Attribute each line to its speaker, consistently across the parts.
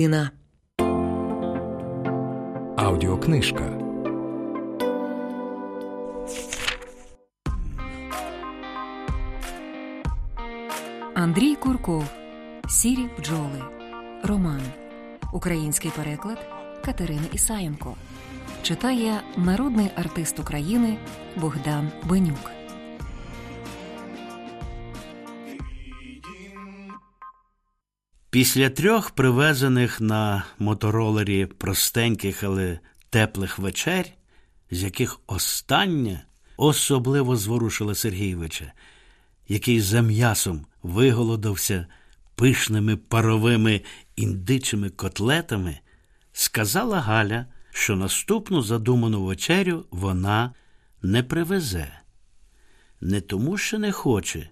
Speaker 1: Іна.
Speaker 2: Аудіокнижка.
Speaker 3: Андрій Курков. Сірі бджоли. Роман. Український переклад Катерини Ісаєнко. Читає народний артист України Богдан Бенюк.
Speaker 4: Після трьох привезених на моторолері простеньких, але теплих вечер, з яких остання особливо зворушила Сергійовича, який за м'ясом виголодався пишними паровими індичими котлетами, сказала Галя, що наступну задуману вечерю вона не привезе. Не тому, що не хоче,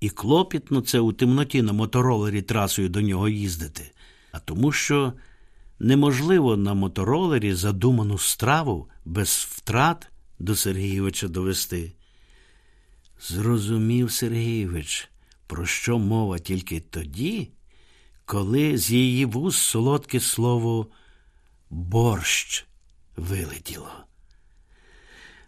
Speaker 4: і клопітно це у темноті на моторолері трасою до нього їздити, а тому, що неможливо на моторолері задуману страву без втрат до Сергійовича довести. Зрозумів Сергійович, про що мова тільки тоді, коли з її вуз солодке слово борщ вилетіло.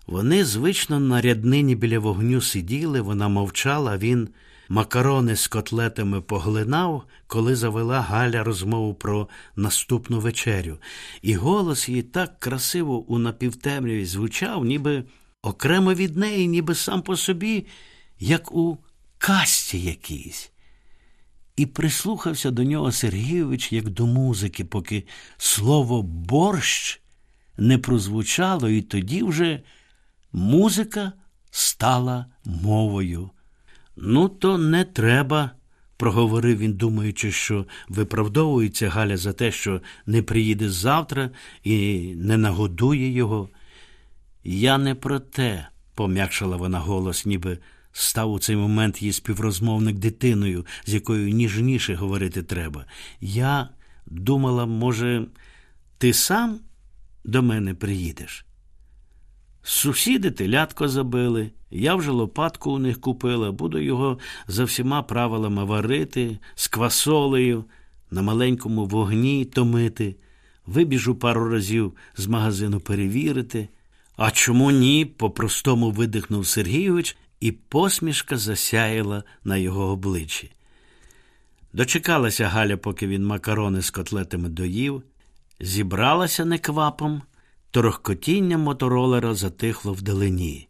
Speaker 4: Вони звично на ряднині біля вогню сиділи, вона мовчала, він макарони з котлетами поглинав, коли завела Галя розмову про наступну вечерю. І голос її так красиво у напівтемряві звучав, ніби окремо від неї, ніби сам по собі, як у касті якійсь. І прислухався до нього Сергійович як до музики, поки слово борщ не прозвучало, і тоді вже музика стала мовою. Ну, то не треба, проговорив він, думаючи, що виправдовується Галя за те, що не приїде завтра і не нагодує його. Я не про те, пом'якшила вона голос, ніби став у цей момент її співрозмовник дитиною, з якою ніжніше говорити треба. Я думала, може, ти сам до мене приїдеш? Сусіди телятко забили, я вже лопатку у них купила, буду його за всіма правилами варити, з квасолею, на маленькому вогні томити, вибіжу пару разів з магазину перевірити. А чому ні? по-простому видихнув Сергійович, і посмішка засяяла на його обличчі. Дочекалася Галя, поки він макарони з котлетами доїв, зібралася неквапом. Торохкотіння моторолера затихло вдалині.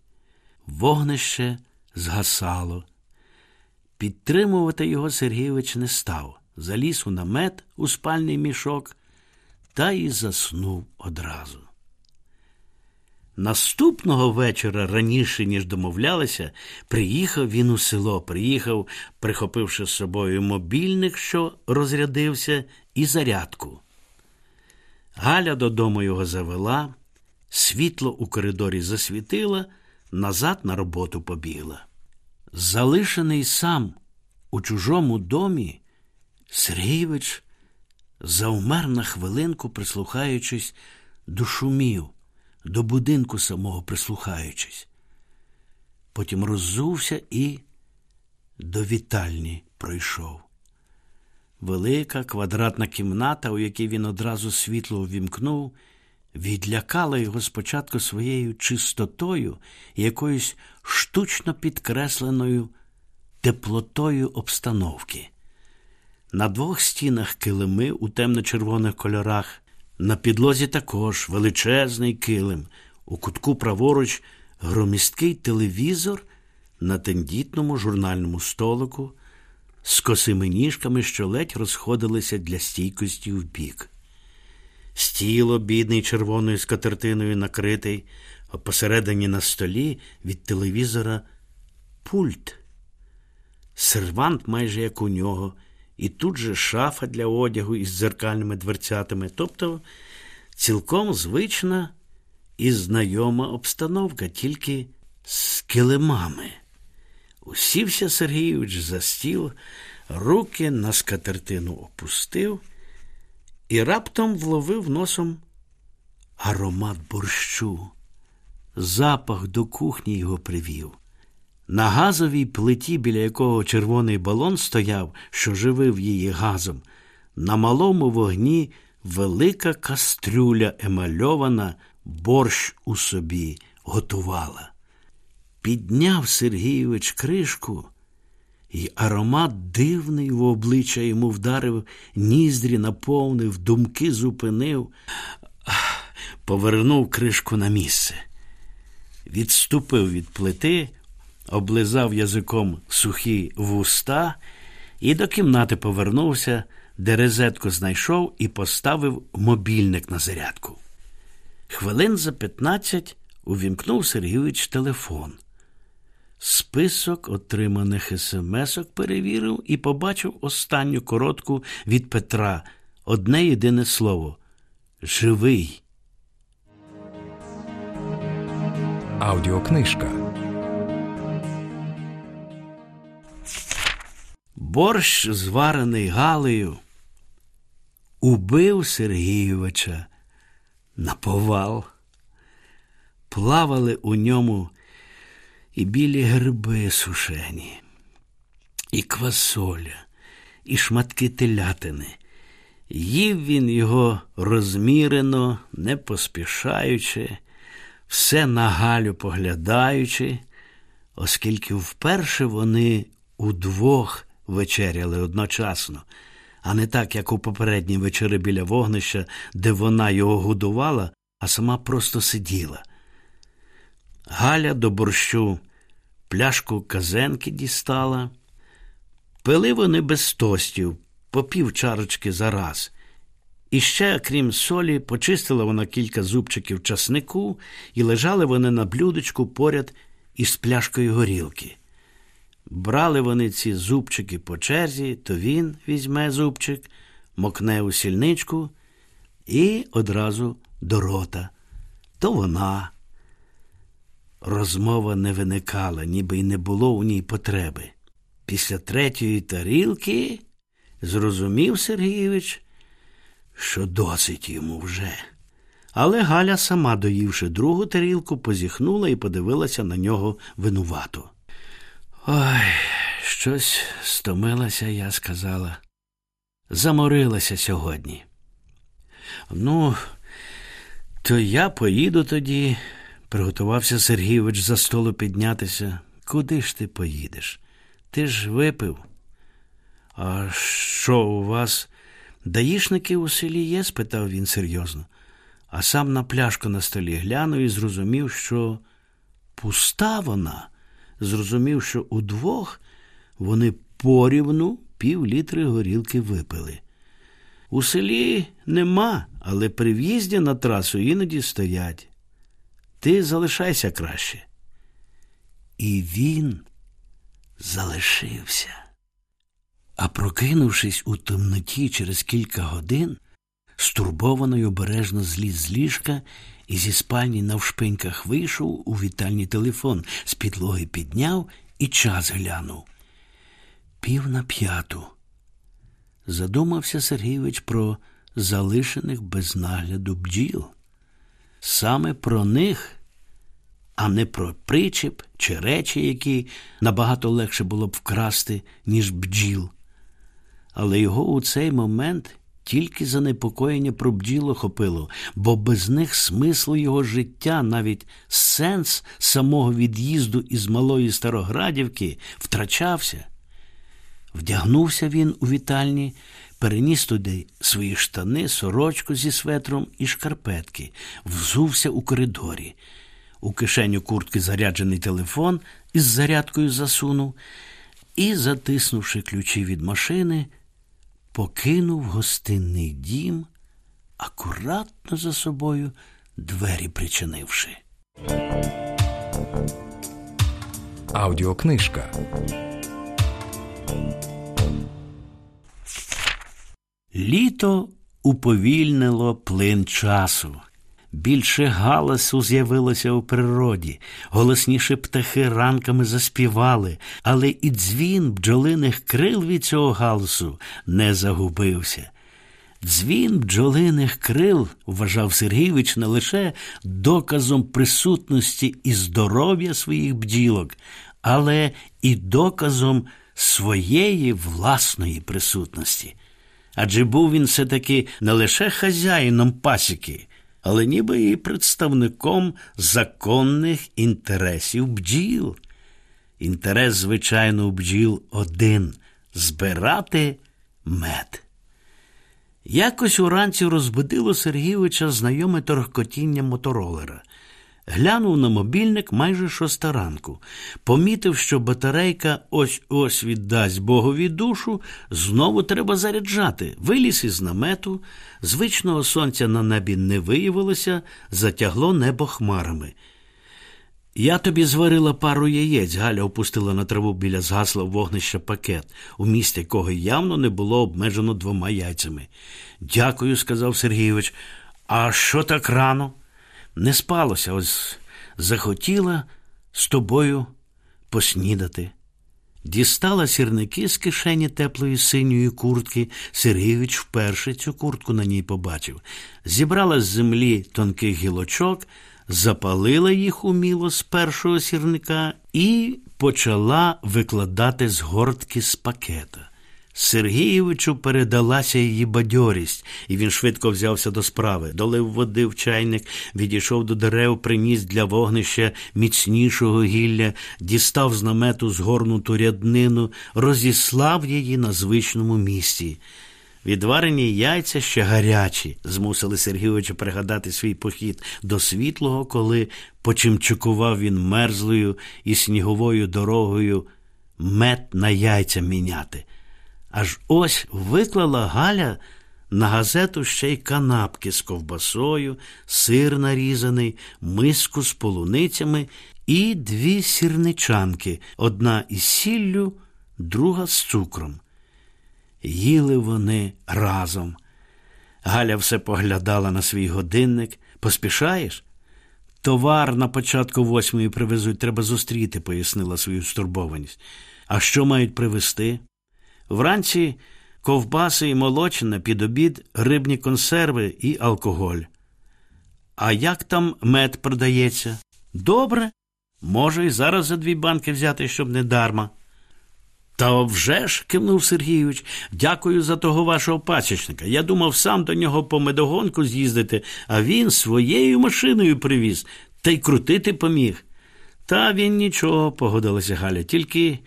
Speaker 4: Вогнище згасало. Підтримувати його Сергійович не став. Заліз у намет у спальний мішок та й заснув одразу. Наступного вечора, раніше, ніж домовлялися, приїхав він у село, приїхав, прихопивши з собою мобільник, що розрядився, і зарядку. Галя додому його завела, світло у коридорі засвітила, назад на роботу побігла. Залишений сам у чужому домі, Сергійович завмер на хвилинку, прислухаючись до шумів, до будинку самого прислухаючись. Потім роззувся і до вітальні пройшов. Велика квадратна кімната, у якій він одразу світло увімкнув, відлякала його спочатку своєю чистотою і якоюсь штучно підкресленою теплотою обстановки. На двох стінах килими у темно-червоних кольорах, на підлозі також величезний килим, у кутку праворуч громісткий телевізор на тендітному журнальному столику з косими ніжками, що ледь розходилися для стійкості вбік. Стіло, бідний червоною скатертиною накритий, а посередині на столі від телевізора пульт. Сервант майже як у нього, і тут же шафа для одягу із дзеркальними дверцятами, тобто цілком звична і знайома обстановка, тільки з килимами. Усівся Сергійович за стіл, руки на скатертину опустив і раптом вловив носом аромат борщу. Запах до кухні його привів. На газовій плиті, біля якого червоний балон стояв, що живив її газом, на малому вогні велика кастрюля емальована, борщ у собі готувала. Підняв Сергійович кришку, і аромат дивний в обличчя йому вдарив, ніздрі наповнив, думки зупинив, повернув кришку на місце. Відступив від плити, облизав язиком сухі вуста і до кімнати повернувся, де резетку знайшов і поставив мобільник на зарядку. Хвилин за п'ятнадцять увімкнув Сергійович телефон. Список отриманих смс-ок перевірив і побачив останню коротку від Петра. Одне єдине слово живий.
Speaker 1: Аудіокнижка.
Speaker 4: Борщ, зварений Галею, убив Сергійовича на повал. Плавали у ньому і білі гриби сушені, і квасоля, і шматки телятини. Їв він його розмірено, не поспішаючи, все на Галю поглядаючи, оскільки вперше вони удвох вечеряли одночасно, а не так, як у попередні вечори біля вогнища, де вона його годувала, а сама просто сиділа. Галя до борщу пляшку казенки дістала. Пили вони без тостів, по пів чарочки за раз. І ще, крім солі, почистила вона кілька зубчиків часнику, і лежали вони на блюдечку поряд із пляшкою горілки. Брали вони ці зубчики по черзі, то він візьме зубчик, мокне у сільничку і одразу до рота. То вона. Розмова не виникала, ніби й не було у ній потреби. Після третьої тарілки зрозумів Сергійович, що досить йому вже. Але Галя, сама доївши другу тарілку, позіхнула і подивилася на нього винувато. Ой, щось стомилася, я сказала. Заморилася сьогодні. Ну, то я поїду тоді, приготувався Сергійович за столу піднятися. Куди ж ти поїдеш? Ти ж випив. А що у вас? Даїшники у селі є? спитав він серйозно, а сам на пляшку на столі глянув і зрозумів, що пуста вона зрозумів, що удвох вони порівну пів літри горілки випили. У селі нема, але при в'їзді на трасу іноді стоять. Ти залишайся краще. І він залишився. А прокинувшись у темноті через кілька годин, стурбовано й обережно зліз з ліжка і зі спальні навшпиньках вийшов у вітальний телефон, з підлоги підняв і час глянув. Пів на п'яту. Задумався Сергійович про залишених без нагляду бджіл. Саме про них, а не про причіп чи речі, які набагато легше було б вкрасти, ніж бджіл. Але його у цей момент тільки занепокоєння про бджіл охопило, бо без них смислу його життя, навіть сенс самого від'їзду із малої Староградівки втрачався. Вдягнувся він у вітальні, переніс туди свої штани, сорочку зі светром і шкарпетки, взувся у коридорі. У кишеню куртки заряджений телефон із зарядкою засунув і, затиснувши ключі від машини, покинув гостинний дім, акуратно за собою двері причинивши.
Speaker 1: Аудіокнижка.
Speaker 4: Літо уповільнило плин часу. Більше галасу з'явилося у природі, голосніше птахи ранками заспівали, але і дзвін бджолиних крил від цього галасу не загубився. Дзвін бджолиних крил, вважав Сергійович, не лише доказом присутності і здоров'я своїх бджілок, але і доказом своєї власної присутності. Адже був він все таки не лише хазяїном пасіки, але ніби і представником законних інтересів бджіл. Інтерес, звичайно, у бджіл один збирати мед. Якось уранці розбудило Сергійовича знайоме торгкотіння моторолера. Глянув на мобільник майже шоста ранку, помітив, що батарейка ось ось віддасть Богові душу, знову треба заряджати. Виліз із намету, звичного сонця на небі не виявилося, затягло небо хмарами. Я тобі зварила пару яєць, Галя опустила на траву біля згасла вогнища пакет, у місті якого явно не було обмежено двома яйцями. Дякую, сказав Сергійович. А що так рано? Не спалося, ось захотіла з тобою поснідати. Дістала сірники з кишені теплої синьої куртки. Сергійович вперше цю куртку на ній побачив. Зібрала з землі тонких гілочок, запалила їх уміло з першого сірника і почала викладати згортки з пакета. Сергійовичу передалася її бадьорість, і він швидко взявся до справи, долив води в чайник, відійшов до дерев, приніс для вогнища міцнішого гілля, дістав з намету згорнуту ряднину, розіслав її на звичному місці. Відварені яйця ще гарячі, змусили Сергійовича пригадати свій похід до світлого, коли почимчукував він мерзлою і сніговою дорогою мед на яйця міняти. Аж ось виклала Галя на газету ще й канапки з ковбасою, сир нарізаний, миску з полуницями і дві сірничанки, одна із сіллю, друга з цукром. Їли вони разом. Галя все поглядала на свій годинник. Поспішаєш? Товар на початку восьмої привезуть, треба зустріти, пояснила свою стурбованість. А що мають привезти? Вранці ковбаси і молочина під обід, рибні консерви і алкоголь. А як там мед продається? Добре. Може, і зараз за дві банки взяти, щоб не дарма. Та вже ж, кивнув Сергійович, дякую за того вашого пасічника. Я думав сам до нього по медогонку з'їздити, а він своєю машиною привіз та й крутити поміг. Та він нічого, погодилася Галя, тільки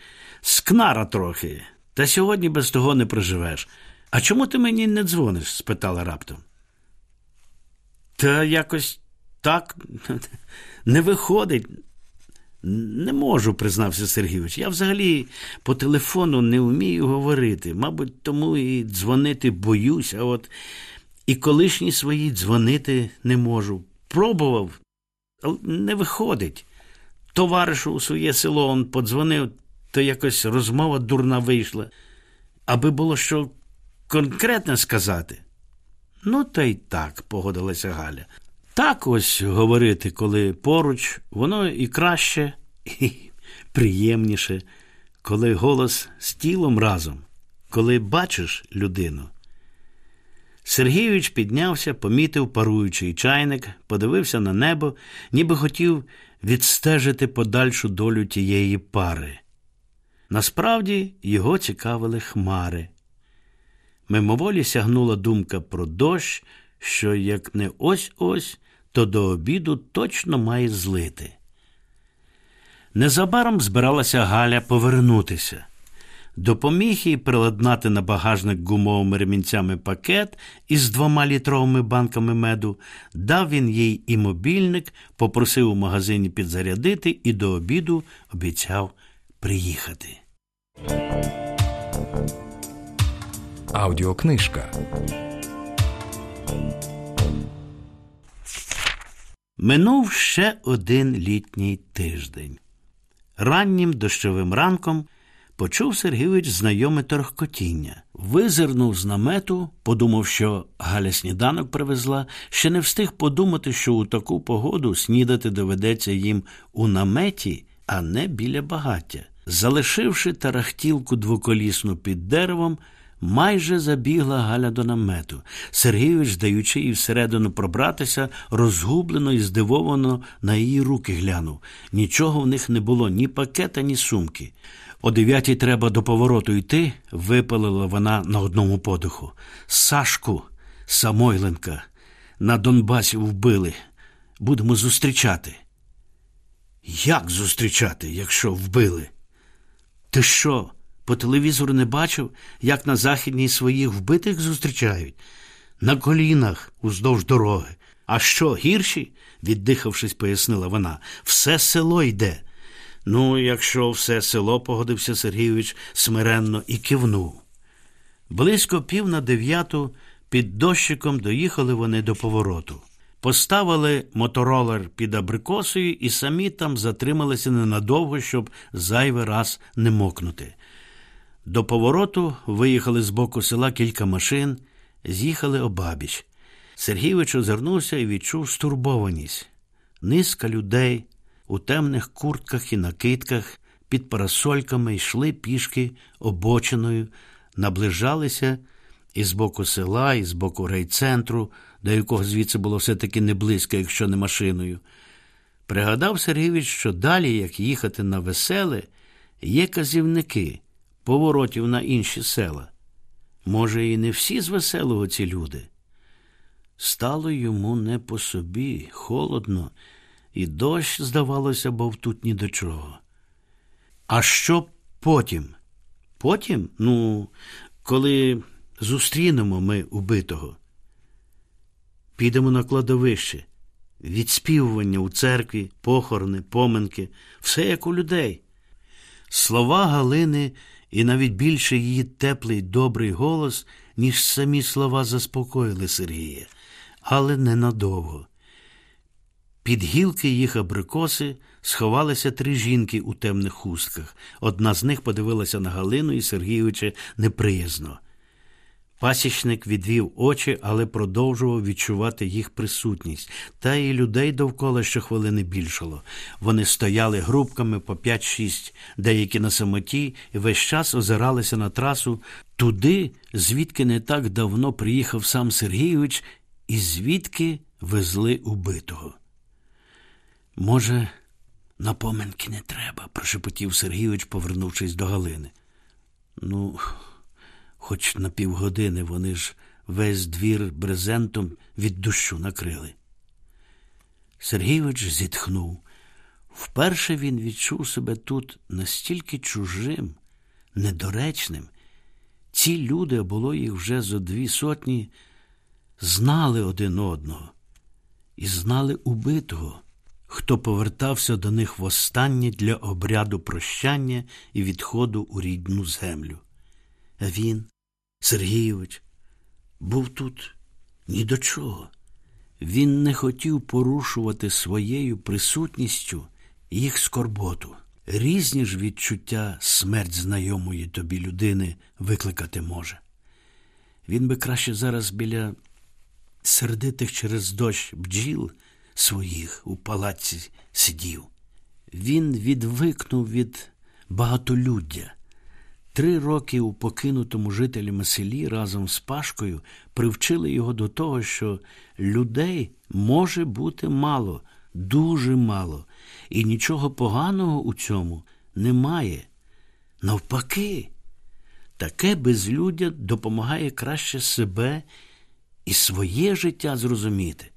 Speaker 4: скнара трохи. Та сьогодні без того не проживеш. А чому ти мені не дзвониш? спитала раптом. Та якось так не виходить. Не можу, признався Сергійович. Я взагалі по телефону не вмію говорити. Мабуть, тому і дзвонити боюсь, а от і колишні свої дзвонити не можу. Пробував, але не виходить. Товаришу у своє село он подзвонив, то якось розмова дурна вийшла. Аби було що конкретне сказати. Ну, та й так, погодилася Галя. Так ось говорити, коли поруч, воно і краще, і приємніше, коли голос з тілом разом, коли бачиш людину. Сергійович піднявся, помітив паруючий чайник, подивився на небо, ніби хотів відстежити подальшу долю тієї пари. Насправді його цікавили хмари. Мимоволі сягнула думка про дощ, що як не ось ось, то до обіду точно має злити. Незабаром збиралася Галя повернутися. Допоміг їй приладнати на багажник гумовими ремінцями пакет із двома літровими банками меду, дав він їй і мобільник, попросив у магазині підзарядити і до обіду обіцяв приїхати.
Speaker 1: Аудіокнижка.
Speaker 4: Минув ще один літній тиждень. Раннім дощовим ранком почув Сергійович знайоме торгкотіння. Визирнув з намету, подумав, що Галя сніданок привезла, ще не встиг подумати, що у таку погоду снідати доведеться їм у наметі, а не біля багаття. Залишивши тарахтілку двоколісну під деревом, майже забігла Галя до намету. Сергійович, даючи їй всередину пробратися, розгублено і здивовано на її руки глянув. Нічого в них не було, ні пакета, ні сумки. О дев'ятій треба до повороту йти, випалила вона на одному подиху. Сашку Самойленка на Донбасі вбили. Будемо зустрічати. Як зустрічати, якщо вбили? Ти що, по телевізору не бачив, як на західній своїх вбитих зустрічають? На колінах уздовж дороги. А що, гірші? віддихавшись, пояснила вона. Все село йде. Ну, якщо все село, погодився Сергійович смиренно і кивнув. Близько пів на дев'яту під дощиком доїхали вони до повороту. Поставили моторолер під абрикосою і самі там затрималися ненадовго, щоб зайвий раз не мокнути. До повороту виїхали з боку села кілька машин, з'їхали обабіч. Сергійович озирнувся і відчув стурбованість. Низка людей у темних куртках і накидках під парасольками йшли пішки обочиною, наближалися і з боку села, і з боку райцентру, до якого звідси було все-таки не близько, якщо не машиною. Пригадав Сергійович, що далі, як їхати на веселе, є казівники поворотів на інші села. Може, і не всі з веселого ці люди. Стало йому не по собі, холодно, і дощ, здавалося, був тут ні до чого. А що потім? Потім, ну, коли зустрінемо ми убитого, підемо на кладовище, відспівування у церкві, похорони, поминки, все як у людей. Слова Галини і навіть більше її теплий добрий голос, ніж самі слова заспокоїли Сергія, але ненадовго. Під гілки їх абрикоси сховалися три жінки у темних хустках. Одна з них подивилася на Галину і Сергійовича неприязно. Пасічник відвів очі, але продовжував відчувати їх присутність, та і людей довкола щохвилини більшало. Вони стояли групками по п'ять-шість, деякі на самоті, і весь час озиралися на трасу туди, звідки не так давно приїхав сам Сергійович, і звідки везли убитого. Може, на поминки не треба, прошепотів Сергійович, повернувшись до Галини. Ну, хоч на півгодини вони ж весь двір брезентом від дощу накрили. Сергійович зітхнув. Вперше він відчув себе тут настільки чужим, недоречним. Ці люди, було їх вже зо дві сотні, знали один одного і знали убитого хто повертався до них востаннє для обряду прощання і відходу у рідну землю. А він, Сергійович, був тут ні до чого. Він не хотів порушувати своєю присутністю їх скорботу. Різні ж відчуття смерть знайомої тобі людини викликати може. Він би краще зараз біля сердитих через дощ бджіл своїх у палаці сидів. Він відвикнув від багатолюддя. Три роки у покинутому жителями селі разом з Пашкою привчили його до того, що людей може бути мало, дуже мало, і нічого поганого у цьому немає. Навпаки, таке безлюддя допомагає краще себе і своє життя зрозуміти.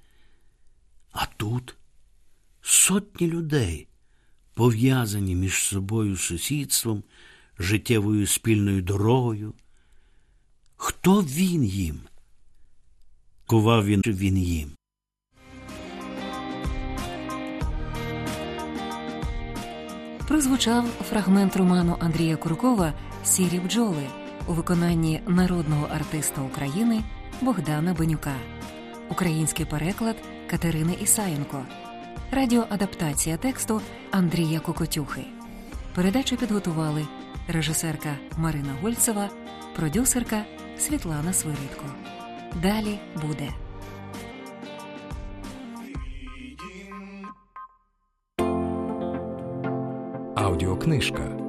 Speaker 4: А тут сотні людей, пов'язані між собою сусідством, життєвою спільною дорогою. Хто він їм? Кував він він їм.
Speaker 3: Прозвучав фрагмент роману Андрія Куркова Сірі бджоли у виконанні народного артиста України Богдана Бенюка. Український переклад Катерини Ісаєнко, радіоадаптація тексту Андрія Кокотюхи. Передачу підготували режисерка Марина Гольцева, продюсерка Світлана Свиридко. Далі буде.
Speaker 1: Аудіокнижка.